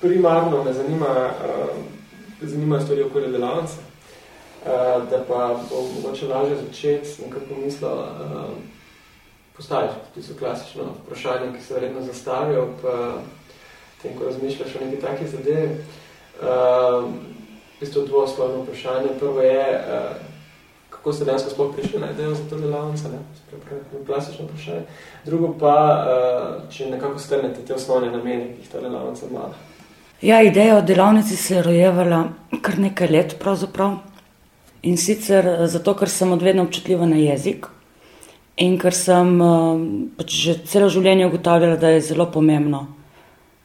primarno me zanima, uh, zanimajo stvari okoli delavnice, uh, da pa bo mogoče lažje začeti nekako mislo uh, postaviti, ti so klasično vprašanje, ki se verjetno zastavijo, pa tem, ko razmišljaš o neki taki zadevi. Uh, v bistvu dvoslovno vprašanje. Prvo je, uh, kako ste dejansko sploh prišli na idejo za to delavnico, ne? Klasično vprašanje. Drugo pa, uh, če nekako strnete te osnovne namene, ki jih ta delavnica ima. Ja, ideja o delavnici se je rojevala kar nekaj let pravzaprav. In sicer zato, ker sem odvedno občutljiva na jezik in ker sem uh, pač že celo življenje ugotavljala, da je zelo pomembno,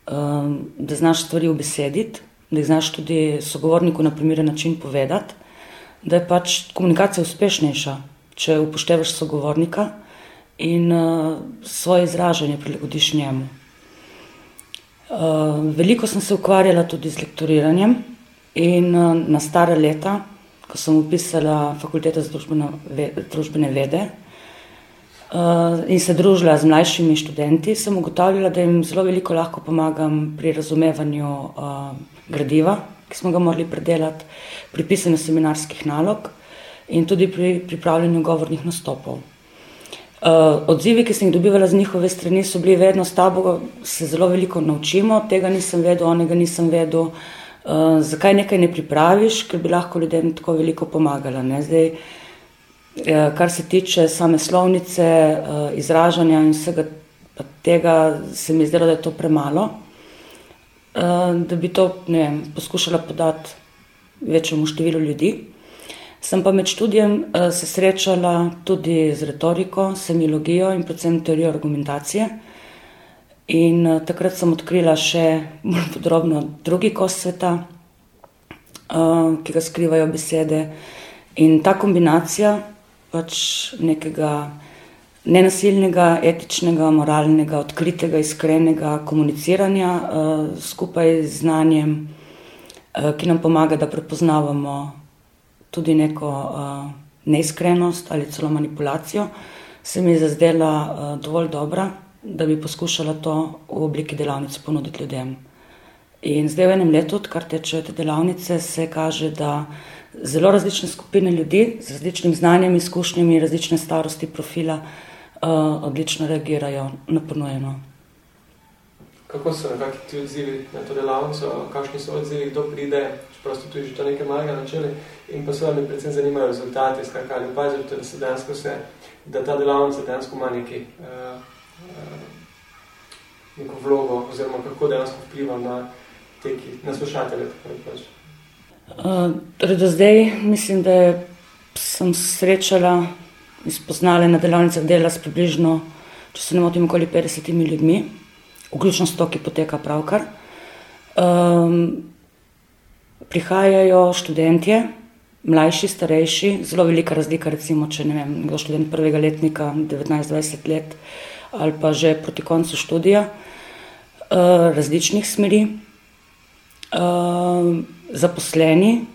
uh, da znaš stvari ubesediti, da jih znaš tudi sogovorniku na primeren način povedati, da je pač komunikacija uspešnejša, če upoštevaš sogovornika in svoje izražanje prilagodiš njemu. Uh, veliko sem se ukvarjala tudi z lektoriranjem in uh, na stare leta, ko sem upisala fakulteto za družbene, ve, družbene vede, Eh, in se družila z mlajšimi študenti, sem ugotavljala, da jim zelo veliko lahko pomagam pri razumevanju uh, gradiva, ki smo ga morali predelati, pri pisanju seminarskih nalog in tudi pri pripravljanju govornih nastopov. Uh, odzivi, ki sem jih dobivala z njihove strani, so bili vedno s tabo, se zelo veliko naučimo, tega nisem vedel, onega nisem vedel, uh, zakaj nekaj ne pripraviš, ker bi lahko ljudem tako veliko pomagala. Ne? Zdaj, Eh, kar se tiče same slovnice, eh, izražanja in vsega tega, se mi zdelo, da je to premalo, eh, da bi to vem, poskušala podati večjemu številu ljudi. Sem pa med študijem se srečala tudi z retoriko, semiologijo in predvsem teorijo argumentacije. In takrat sem odkrila še bolj podrobno drugi kos sveta, ki ga skrivajo besede. In ta kombinacija pač nekega nenasilnega, etičnega, moralnega, odkritega, iskrenega komuniciranja skupaj z znanjem, ki nam pomaga, da prepoznavamo tudi neko uh, neiskrenost ali celo manipulacijo, se mi je zazdela uh, dovolj dobra, da bi poskušala to v obliki delavnice ponuditi ljudem. In zdaj v enem letu, odkar tečejo te delavnice, se kaže, da zelo različne skupine ljudi z različnim znanjem, izkušnjami, različne starosti, profila, uh, odlično reagirajo na ponujeno. Kako so nekakšni ti odzivi na to delavnico, kakšni so odzivi, kdo pride, ste tudi že to nekaj malega načeli, in pa seveda me predvsem zanimajo rezultati, skakali opazite, da se dejansko se, da ta delavnica dejansko ima neki, uh, uh, neko vlogo, oziroma kako dejansko vpliva na te, ki, na slušatelje, tako pač. Uh, torej do zdaj mislim, da sem srečala in spoznala na delavnicah dela s približno, če se ne motim, okoli 50 ljudmi, vključno s to, ki poteka pravkar. Um, prihajajo študentje, mlajši, starejši, zelo velika razlika, recimo, če ne vem, kdo študent prvega letnika, 19-20 let ali pa že proti koncu študija, uh, različnih smeri. Uh, zaposleni,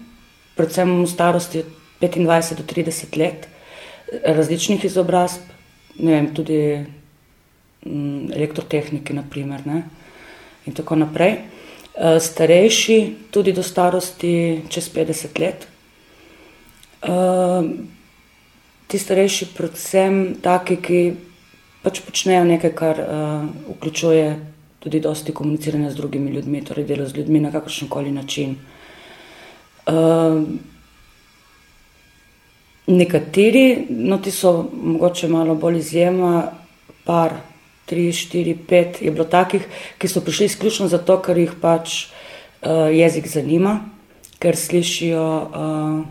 predvsem v starosti od 25 do 30 let, različnih izobrazb, ne vem, tudi mm, elektrotehniki, naprimer, ne, in tako naprej. Eh, starejši, tudi do starosti čez 50 let. Eh, ti starejši, predvsem taki, ki pač počnejo nekaj, kar uh, vključuje tudi dosti komuniciranja z drugimi ljudmi, torej delo z ljudmi na kakršen koli način. Nekateri, no, ti so mogoče malo bolj izjema, par, tri, štiri, pet je bilo takih, ki so prišli izključno zato, ker jih pač uh, jezik zanima, ker slišijo uh,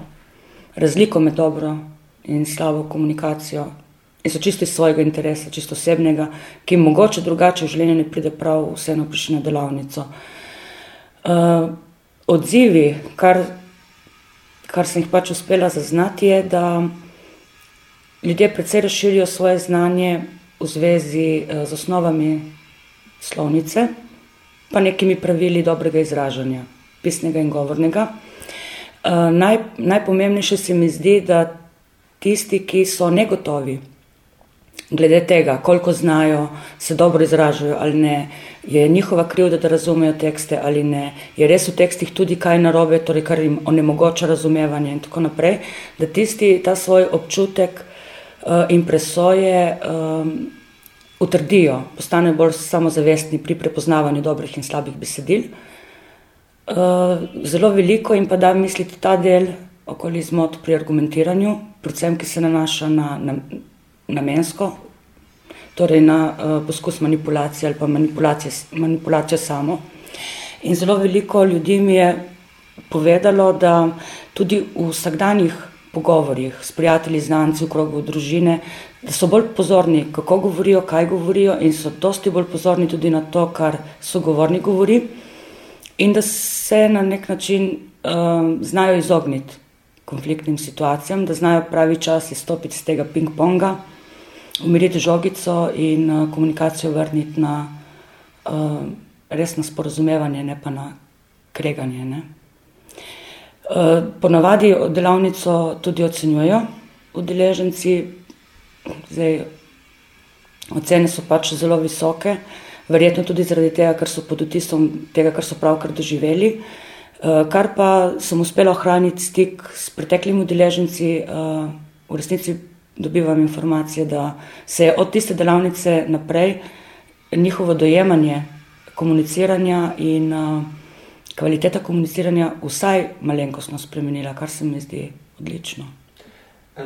razliko med dobro in slabo komunikacijo. In so čisto iz svojega interesa, čisto osebnega, ki jim mogoče drugače v življenju ne pride prav, vseeno prišli na delavnico. Uh, odzivi, kar kar sem jih pač uspela zaznati, je, da ljudje precej razširijo svoje znanje v zvezi eh, z osnovami slovnice, pa nekimi pravili dobrega izražanja, pisnega in govornega. Eh, naj, najpomembnejše se mi zdi, da tisti, ki so negotovi glede tega, koliko znajo, se dobro izražajo ali ne, je njihova krivda, da razumejo tekste ali ne, je res v tekstih tudi kaj narobe, torej kar jim onemogoča razumevanje in tako naprej, da tisti ta svoj občutek in presoje um, utrdijo, postanejo bolj samozavestni pri prepoznavanju dobrih in slabih besedil. Uh, zelo veliko jim pa da misliti ta del okoli zmot pri argumentiranju, predvsem ki se nanaša na, na namensko, torej na uh, poskus manipulacije ali pa manipulacije, manipulacijo samo. In zelo veliko ljudi mi je povedalo, da tudi v vsakdanjih pogovorjih s prijatelji, znanci, v krogu družine, da so bolj pozorni, kako govorijo, kaj govorijo in so dosti bolj pozorni tudi na to, kar sogovornik govori in da se na nek način um, znajo izogniti konfliktnim situacijam, da znajo pravi čas izstopiti z tega ping-ponga, umiriti žogico in uh, komunikacijo vrniti na uh, resno sporozumevanje, ne pa na kreganje. Ne. Uh, ponavadi delavnico tudi ocenjujejo udeleženci, zdaj ocene so pač zelo visoke, verjetno tudi zaradi tega, ker so pod vtisom tega, kar so pravkar doživeli. Uh, kar pa sem uspela ohraniti stik s preteklimi udeleženci, uh, v resnici dobivam informacije, da se je od tiste delavnice naprej njihovo dojemanje komuniciranja in uh, kvaliteta komuniciranja vsaj malenkostno spremenila, kar se mi zdi odlično.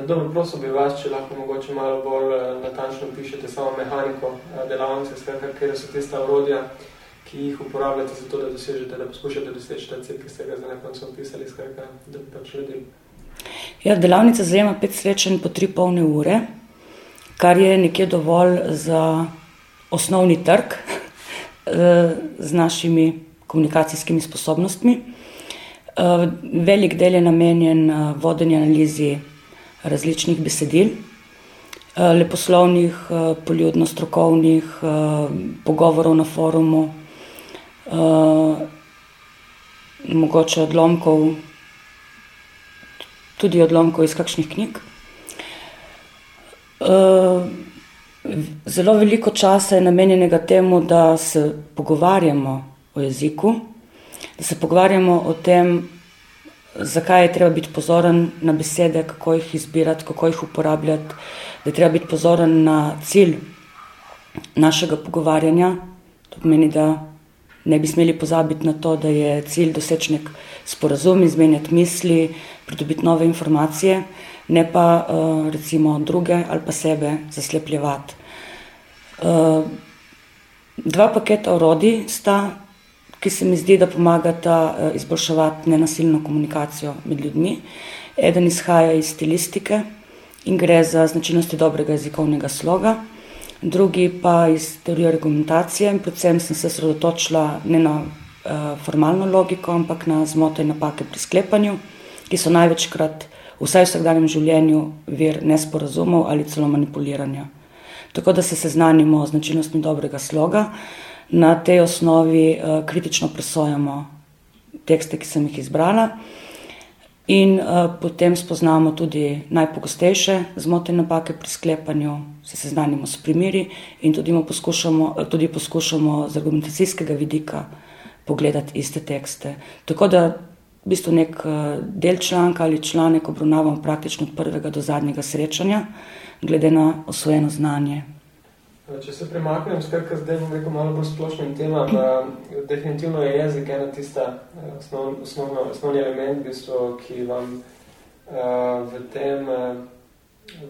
Dobro, prosil bi vas, če lahko mogoče malo bolj natančno pišete samo mehaniko delavnice, skratka, kjer so tista urodja, ki jih uporabljate za to, da dosežete, da poskušate doseči ta cilj, ki ste ga za nekoncu opisali, skratka, da bi pač ljudi Ja, delavnica zajema pet srečen po tri polne ure, kar je nekje dovolj za osnovni trg eh, z našimi komunikacijskimi sposobnostmi. Eh, velik del je namenjen eh, vodenju analizi različnih besedil, leposlovnih, poljudno strokovnih, pogovorov na forumu, mogoče odlomkov tudi odlomkov iz kakšnih knjig. Zelo veliko časa je namenjenega temu, da se pogovarjamo o jeziku, da se pogovarjamo o tem, zakaj je treba biti pozoren na besede, kako jih izbirati, kako jih uporabljati, da je treba biti pozoren na cilj našega pogovarjanja. To pomeni, da ne bi smeli pozabiti na to, da je cilj doseči nek sporazum, izmenjati misli, pridobiti nove informacije, ne pa uh, recimo druge ali pa sebe zaslepljevati. Uh, dva paketa orodij sta, ki se mi zdi, da pomagata uh, izboljševati nenasilno komunikacijo med ljudmi. Eden izhaja iz stilistike in gre za značilnosti dobrega jezikovnega sloga, drugi pa iz teorije argumentacije in predvsem sem se sredotočila ne na uh, formalno logiko, ampak na zmote in napake pri sklepanju ki so največkrat vsaj v vsakdanjem življenju vir nesporazumov ali celo manipuliranja. Tako da se seznanimo z značilnostmi dobrega sloga, na tej osnovi uh, kritično presojamo tekste, ki sem jih izbrala, in uh, potem spoznamo tudi najpogostejše zmote napake pri sklepanju, se seznanimo s primeri in tudi poskušamo, tudi poskušamo z argumentacijskega vidika pogledati iste tekste. Tako da v bistvu nek eh, del članka ali članek obravnavamo praktično od prvega do zadnjega srečanja, glede na osvojeno znanje. Če se premaknem, skratka zdaj bom rekel malo bolj splošnim temam, eh, definitivno je jezik ena tista eh, osnov, osnovno, osnovni element, v bistvu, ki vam v tem,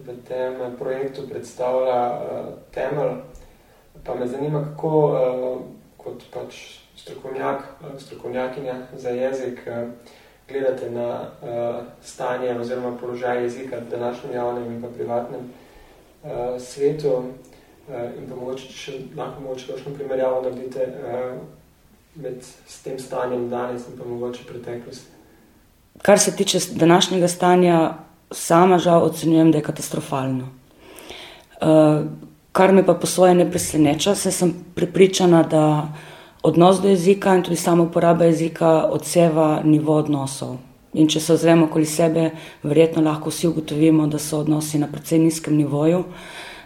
v tem projektu predstavlja temelj. Pa me zanima, kako kot pač strokovnjak, strokovnjakinja za jezik, eh, gledate na stanje oziroma položaj jezika v današnjem javnem in pa privatnem svetu in pa mogoče še lahko mogoče kakšno primerjavo naredite uh, med s tem stanjem danes in pa mogoče preteklosti. Kar se tiče današnjega stanja, sama žal ocenjujem, da je katastrofalno. Uh, kar me pa po svoje ne preseneča, se sem pripričana, da uh, odnos do jezika in tudi samo uporaba jezika odseva nivo odnosov. In če se ozremo okoli sebe, verjetno lahko vsi ugotovimo, da so odnosi na precej nizkem nivoju,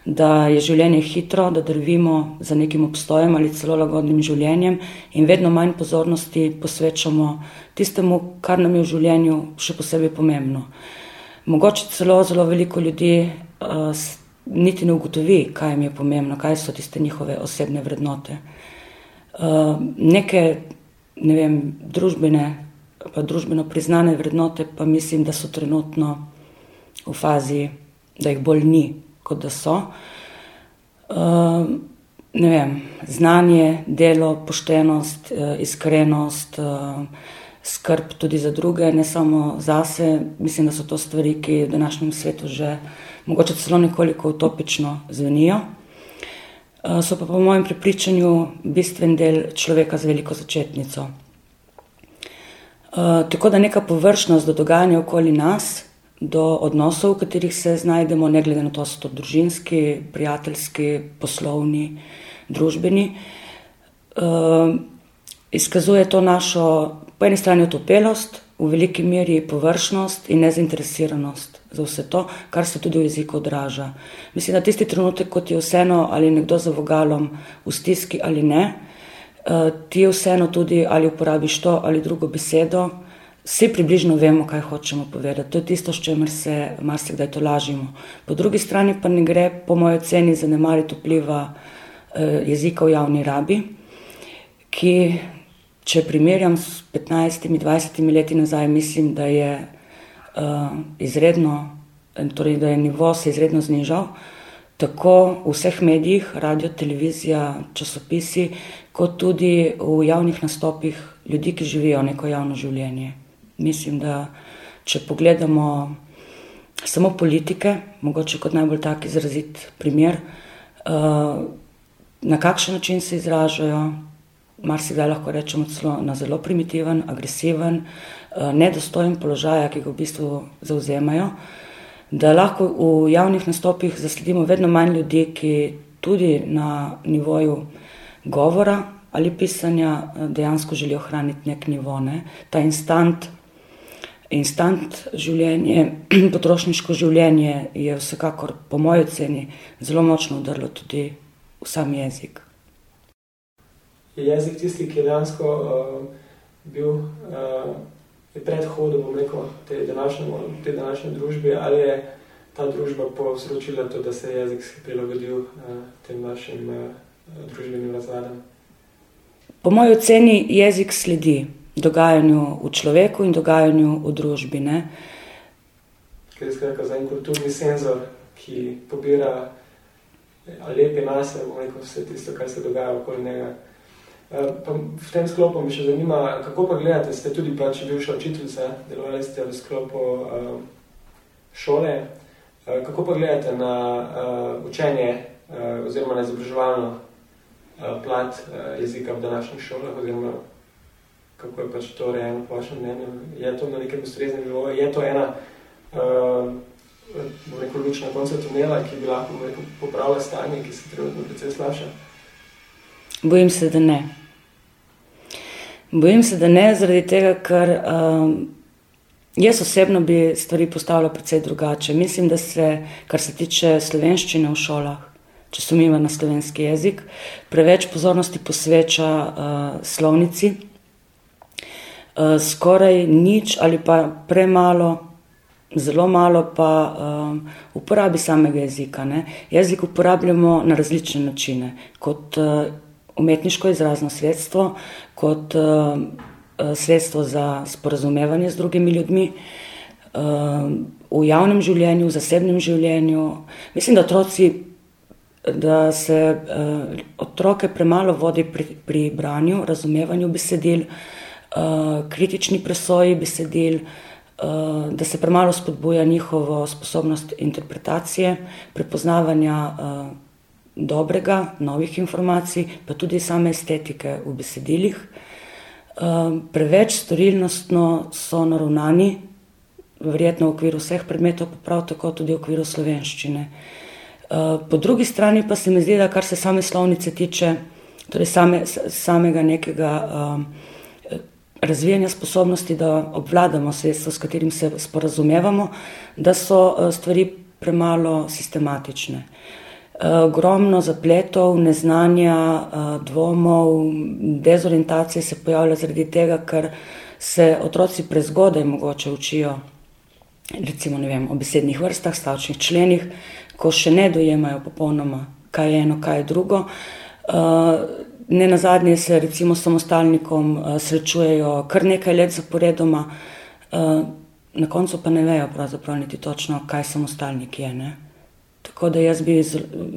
da je življenje hitro, da drvimo za nekim obstojem ali celo lagodnim življenjem in vedno manj pozornosti posvečamo tistemu, kar nam je v življenju še posebej pomembno. Mogoče celo zelo veliko ljudi uh, niti ne ugotovi, kaj jim je pomembno, kaj so tiste njihove osebne vrednote. Uh, neke, ne vem, družbene, pa družbeno priznane vrednote, pa mislim, da so trenutno v fazi, da jih bolj ni, kot da so. Uh, vem, znanje, delo, poštenost, uh, iskrenost, uh, skrb tudi za druge, ne samo zase. Mislim, da so to stvari, ki v današnjem svetu že mogoče celo nekoliko utopično zvenijo. Uh, so pa po mojem prepričanju bistven del človeka z veliko začetnico. Uh, tako da neka površnost do dogajanja okoli nas, do odnosov, v katerih se znajdemo, ne glede na to, so to družinski, prijateljski, poslovni, družbeni. Uh, izkazuje to našo, po eni strani, utopelost, v veliki meri površnost in nezainteresiranost za vse to, kar se tudi v jeziku odraža. Mislim, da tisti trenutek, ko je vseeno ali nekdo za vogalom v stiski ali ne, uh, ti je vseeno tudi ali uporabiš to ali drugo besedo. Vsi približno vemo, kaj hočemo povedati. To je tisto, s čimer se marsikdaj to lažimo. Po drugi strani pa ne gre, po mojem oceni, zanemariti vpliva eh, jezika v javni rabi, ki, če primerjam s 15-20 leti nazaj, mislim, da je uh, izredno, torej da je nivo se izredno znižal, tako v vseh medijih, radio, televizija, časopisi, kot tudi v javnih nastopih ljudi, ki živijo neko javno življenje. Mislim, da če pogledamo samo politike, mogoče kot najbolj tak izrazit primer, uh, na kakšen način se izražajo, marsikdaj lahko rečemo celo na zelo primitiven, agresiven, uh, nedostojen položaj, ki ga v bistvu zauzemajo, da lahko v javnih nastopih zasledimo vedno manj ljudi, ki tudi na nivoju govora ali pisanja uh, dejansko želijo ohraniti nek nivo. Ne? Ta instant instant življenje, potrošniško življenje je vsekakor, po moji oceni, zelo močno udrlo tudi v sam jezik. Je jezik tisti, ki je dejansko uh, bil uh, predhodom, bom rekel, te današnje, te današnje družbe, ali je ta družba povzročila to, da se je jezik prilagodil uh, tem našim uh, družbenim razvadam? Po moji oceni jezik sledi dogajanju v človeku in dogajanju v družbi. Ne? Kaj je skratka za en kulturni senzor, ki pobira lepe nase, rekel, vse tisto, kar se dogaja okoli njega. Eh, pa v tem sklopu me še zanima, kako pa gledate, ste tudi pač bivša učiteljica, delovali ste v sklopu uh, šole, uh, kako pa gledate na uh, učenje uh, oziroma na izobraževalno uh, plat uh, jezika v današnjih šolah oziroma kako je pač to rejeno po vašem mnenju? Je to na nekem ustreznem nivoju? Je to ena uh, neko luč na koncu tunela, ki bi lahko rekel, popravila stanje, ki se trenutno precej slaša? Bojim se, da ne. Bojim se, da ne, zaradi tega, ker um, jaz osebno bi stvari postavila precej drugače. Mislim, da se, kar se tiče slovenščine v šolah, če so mimo na slovenski jezik, preveč pozornosti posveča uh, slovnici, skoraj nič ali pa premalo, zelo malo pa um, uporabi samega jezika. Ne. Jezik uporabljamo na različne načine, kot uh, umetniško izrazno sredstvo, kot uh, sredstvo za sporazumevanje z drugimi ljudmi. V javnem življenju, v zasebnem življenju. Mislim, da otroci, da se uh, otroke premalo vodi pri, pri branju, razumevanju besedil, uh, Eh, kritični presoji besedil, uh, da se premalo spodbuja njihovo sposobnost interpretacije, prepoznavanja uh, dobrega, novih informacij, pa tudi same estetike v besedilih. Preveč storilnostno so naravnani, verjetno v okviru vseh predmetov, pa prav tako tudi v okviru slovenščine. Po drugi strani pa se mi zdi, da kar se same slovnice tiče, torej same, samega nekega uh, razvijanja sposobnosti, da obvladamo sredstvo, s katerim se sporazumevamo, da so eh, stvari premalo sistematične. ogromno zapletov, neznanja, dvomov, dezorientacije se pojavlja zaradi tega, ker se otroci prezgodaj mogoče učijo recimo vem, o besednih vrstah, stavčnih členih, ko še ne dojemajo popolnoma, kaj je eno, kaj je drugo. Ne na zadnje se recimo samostalnikom srečujejo kar nekaj let zaporedoma, na koncu pa ne vejo pravzaprav niti točno, kaj samostalnik je. Ne? Tako da jaz bi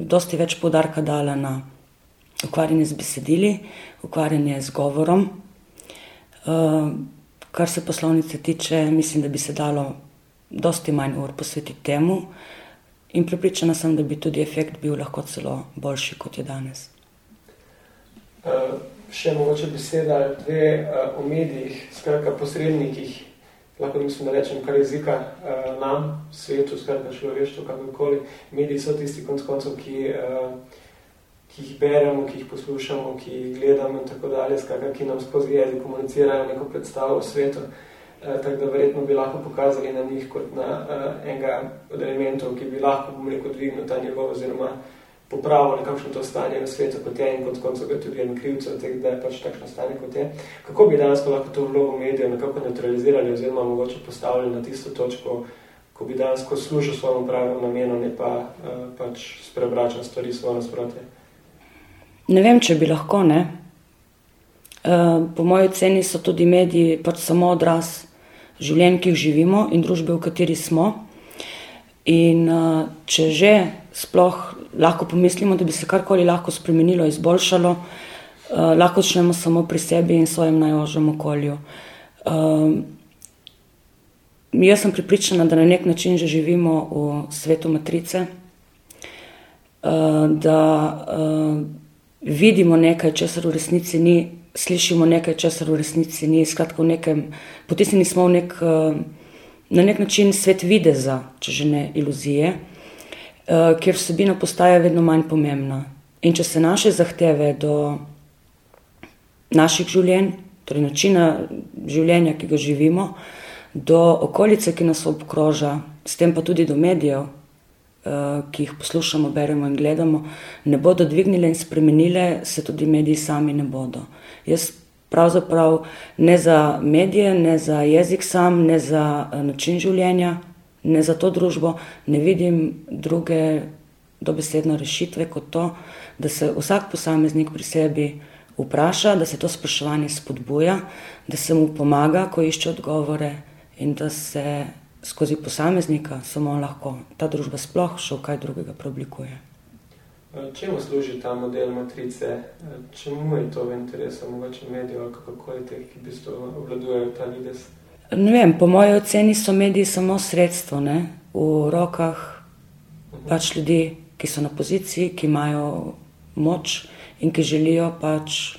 dosti več podarka dala na ukvarjanje z besedili, ukvarjanje z govorom. Uh, kar se poslovnice tiče, mislim, da bi se dalo dosti manj ur posvetiti temu in pripričana sem, da bi tudi efekt bil lahko celo boljši, kot je danes. Uh, še mogoče beseda dve uh, o medijih, skratka posrednikih, lahko mislim, da rečem, kar jezika uh, nam, svetu, skratka človeštvo, kakorkoli. Mediji so tisti konc koncov, ki, uh, ki jih beremo, ki jih poslušamo, ki jih gledamo in tako dalje, skratka, ki nam skozi jezik komunicirajo neko predstavo o svetu. Uh, tako da verjetno bi lahko pokazali na njih kot na uh, enega od elementov, ki bi lahko, bom rekel, dvignil ta njegov oziroma popravili kakšno to stanje v svetu kot je in kot konco ga tudi en krivcev teh, da je pač takšno stanje kot je. Kako bi danes lahko to vlogo medijev nekako neutralizirali oziroma mogoče postavili na tisto točko, ko bi danes služil svojemu pravemu namenu, ne pa uh, pač spreobračal stvari svoje nasprotje? Ne vem, če bi lahko, ne. Uh, po moji oceni so tudi mediji pač samo odraz življenj, ki jih živimo in družbe, v kateri smo. In uh, če že sploh lahko pomislimo, da bi se karkoli lahko spremenilo, izboljšalo, uh, lahko začnemo samo pri sebi in svojem najožjem okolju. Uh, jaz sem pripričana, da na nek način že živimo v svetu matrice, uh, da uh, vidimo nekaj, česar v resnici ni, slišimo nekaj, česar v resnici ni, skratka potisnili smo v nek, uh, na nek način svet videza, če že ne iluzije. Eh, kjer vsebina postaja vedno manj pomembna. In če se naše zahteve do naših življenj, torej načina življenja, ki ga živimo, do okolice, ki nas obkroža, s tem pa tudi do medijev, eh, ki jih poslušamo, beremo in gledamo, ne bodo dvignile in spremenile, se tudi mediji sami ne bodo. Jaz pravzaprav ne za medije, ne za jezik sam, ne za eh, način življenja, ne za to družbo, ne vidim druge dobesedne rešitve kot to, da se vsak posameznik pri sebi vpraša, da se to spraševanje spodbuja, da se mu pomaga, ko išče odgovore in da se skozi posameznika samo lahko ta družba sploh še v kaj drugega preoblikuje. Čemu služi ta model matrice? Čemu je to v interesu mogoče medijev ali kako je teh, ki v bistvu obladujejo ta vides? Ne vem, po moji oceni so mediji samo sredstvo ne? v rokah pač ljudi, ki so na poziciji, ki imajo moč in ki želijo pač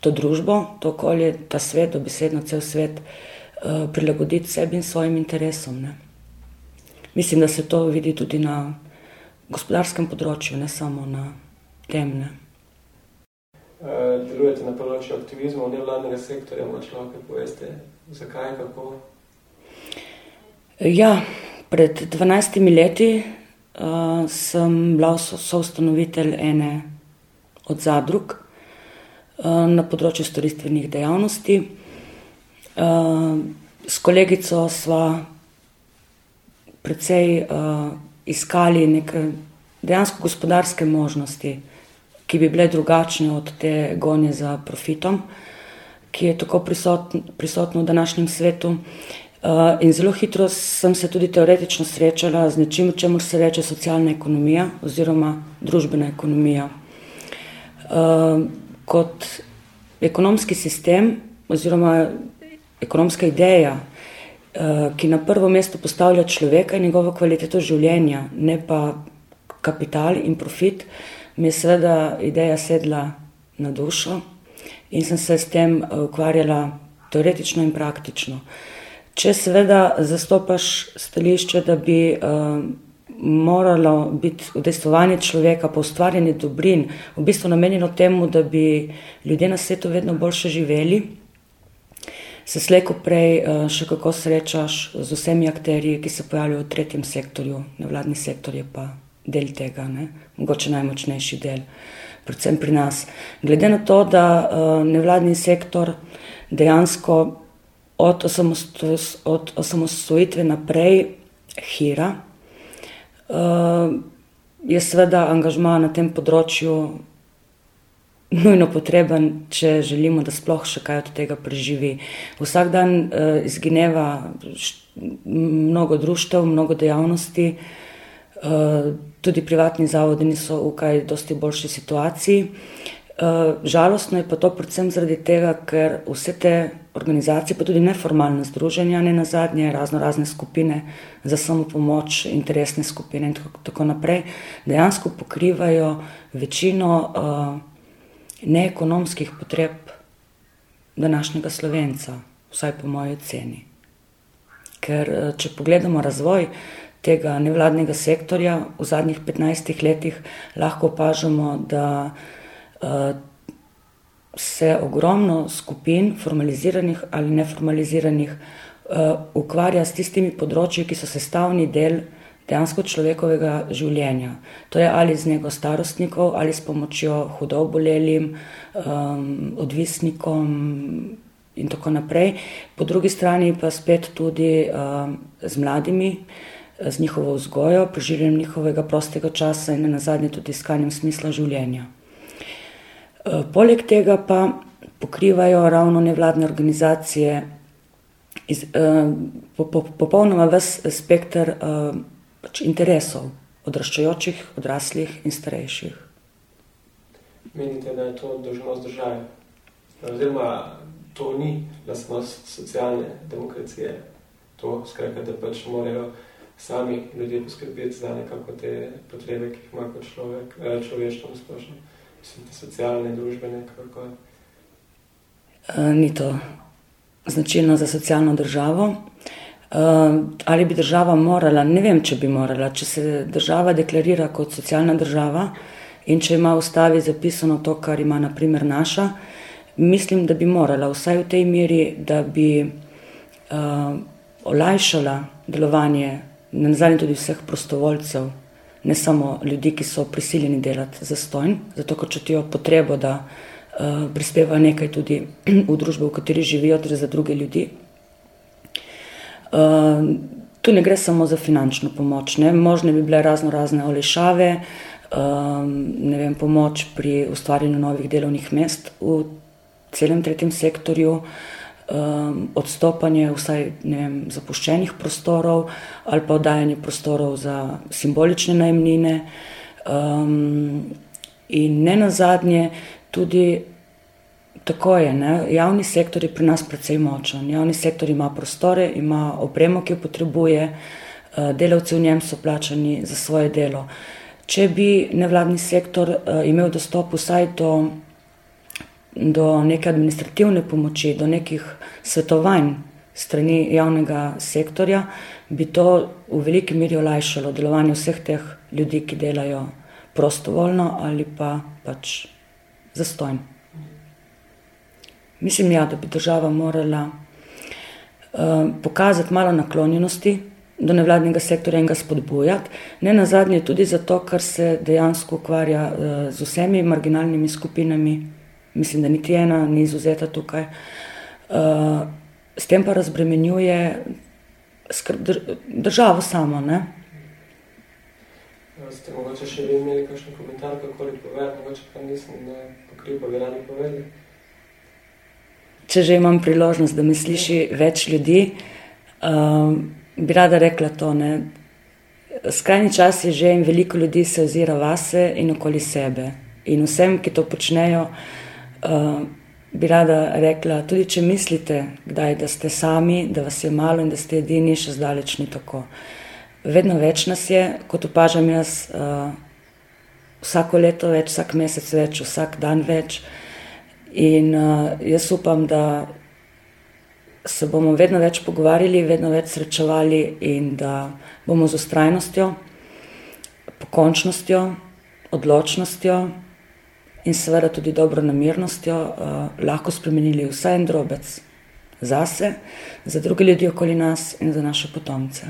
to družbo, to okolje, ta svet, dobesedno cel svet, uh, prilagoditi sebi in svojim interesom. Ne? Mislim, da se to vidi tudi na gospodarskem področju, ne samo na tem. Ne? Uh, delujete na področju aktivizma, nevladnega sektorja, moč lahko poveste, Zakaj, kako? Ja, pred 12 leti uh, sem bila soustanovitelj ene od zadrug uh, na področju storistvenih dejavnosti. Uh, s kolegico sva precej uh, iskali neke dejansko gospodarske možnosti, ki bi bile drugačne od te gonje za profitom. Uh, ki je tako prisotn, prisotno v današnjem svetu. Uh, in zelo hitro sem se tudi teoretično srečala z nečim, čemu se reče socialna ekonomija oziroma družbena ekonomija. Uh, kot ekonomski sistem oziroma ekonomska ideja, uh, ki na prvo mesto postavlja človeka in njegovo kvaliteto življenja, ne pa kapital in profit, mi je seveda ideja sedla na dušo in sem se s tem eh, ukvarjala teoretično in praktično. Če seveda zastopaš stališče, da bi uh, moralo biti udejstvovanje človeka po ustvarjanju dobrin v bistvu namenjeno temu, da bi ljudje na svetu vedno boljše živeli, se slejko prej uh, še kako srečaš z vsemi akterji, ki se pojavljajo v tretjem sektorju, nevladni sektor je pa del tega, ne? mogoče najmočnejši del, predvsem pri nas. Glede na to, da uh, nevladni sektor dejansko od, od osamosvojitve naprej hira, uh, je seveda angažma na tem področju nujno potreben, če želimo, da sploh še kaj od tega preživi. Vsak dan uh, izgineva mnogo društev, mnogo dejavnosti, tudi privatni zavodi niso v kaj dosti boljši situaciji. Uh, žalostno je pa to predvsem zaradi tega, ker vse te organizacije, pa tudi neformalne združenja, ne na zadnje, razno razne skupine za samo pomoč, interesne skupine in tako, tako naprej, dejansko pokrivajo večino uh, neekonomskih potreb današnjega slovenca, vsaj po moji oceni. Ker eh, če pogledamo razvoj tega nevladnega sektorja v zadnjih 15 letih, lahko opažamo, da uh, se ogromno skupin, formaliziranih ali neformaliziranih, uh, ukvarja s tistimi področji, ki so sestavni del dejansko človekovega življenja. To je ali z njego starostnikov, ali s pomočjo hudo obolelim, um, odvisnikom in tako naprej. Po drugi strani pa spet tudi um, z mladimi, z njihovo vzgojo, preživljanjem njihovega prostega časa in na zadnje tudi iskanjem smisla življenja. Uh, poleg tega pa pokrivajo ravno nevladne organizacije iz, uh, po, po, popolnoma ves spektr uh, pač interesov odraščajočih, odraslih in starejših. Menite, da je to dožnost države? Oziroma, to ni lastnost socialne demokracije. To skratka, da pač morajo sami ljudje poskrbeti za nekako te potrebe, ki jih ima kot človek, eh, človeštvo splošno. Mislim, te socialne, družbene, kako je. Ni to značilno za socialno državo. Uh, ali bi država morala, ne vem, če bi morala, če se država deklarira kot socialna država in če ima v ustavi zapisano to, kar ima naprimer naša, mislim, da bi morala vsaj v tej meri, da bi uh, olajšala delovanje na nazadnje tudi vseh prostovoljcev, ne samo ljudi, ki so prisiljeni delati za stojn, zato ker čutijo potrebo, da uh, prispevajo nekaj tudi v družbo, v kateri živijo, torej za druge ljudi. Uh, tu ne gre samo za finančno pomoč, ne? možne bi bile razno razne olešave, uh, ne vem, pomoč pri ustvarjanju novih delovnih mest v celem tretjem sektorju, um, odstopanje vsaj vem, zapuščenih prostorov ali pa oddajanje prostorov za simbolične najemnine. Um, in ne nazadnje tudi Tako je. Ne? Javni sektor je pri nas precej močen. Javni sektor ima prostore, ima opremo, ki jo potrebuje, eh, delavci v njem so plačani za svoje delo. Če bi nevladni sektor eh, imel dostop vsaj do, do neke administrativne pomoči, do nekih svetovanj strani javnega sektorja, bi to v veliki meri olajšalo delovanje vseh teh ljudi, ki delajo prostovoljno ali pa pač zastojno. Mislim, ja, da bi država morala uh, pokazati malo naklonjenosti do nevladnega sektorja in ga spodbujati. Ne na zadnje tudi zato, ker se dejansko ukvarja uh, z vsemi marginalnimi skupinami, mislim, da niti ena ni izuzeta tukaj. Uh, s tem pa razbremenjuje skrb dr državo samo. Ne? Ste mogoče še vi imeli kakšen komentar, kako li povedati, mogoče pa nisem pokril, pa bi radi povedali če že imam priložnost, da me sliši več ljudi, um, bi rada rekla to. Ne? Skrajni čas je že in veliko ljudi se ozira vase in okoli sebe. In vsem, ki to počnejo, uh, bi rada rekla, tudi če mislite, kdaj, da ste sami, da vas je malo in da ste edini, še zdaleč ni tako. Vedno več nas je, kot opažam jaz, uh, vsako leto več, vsak mesec več, vsak dan več. In uh, jaz upam, da se bomo vedno več pogovarjali, vedno več srečevali in da bomo z ustrajnostjo, pokončnostjo, odločnostjo in seveda tudi dobro namirnostjo uh, lahko spremenili vsaj en drobec zase, za druge ljudi okoli nas in za naše potomce.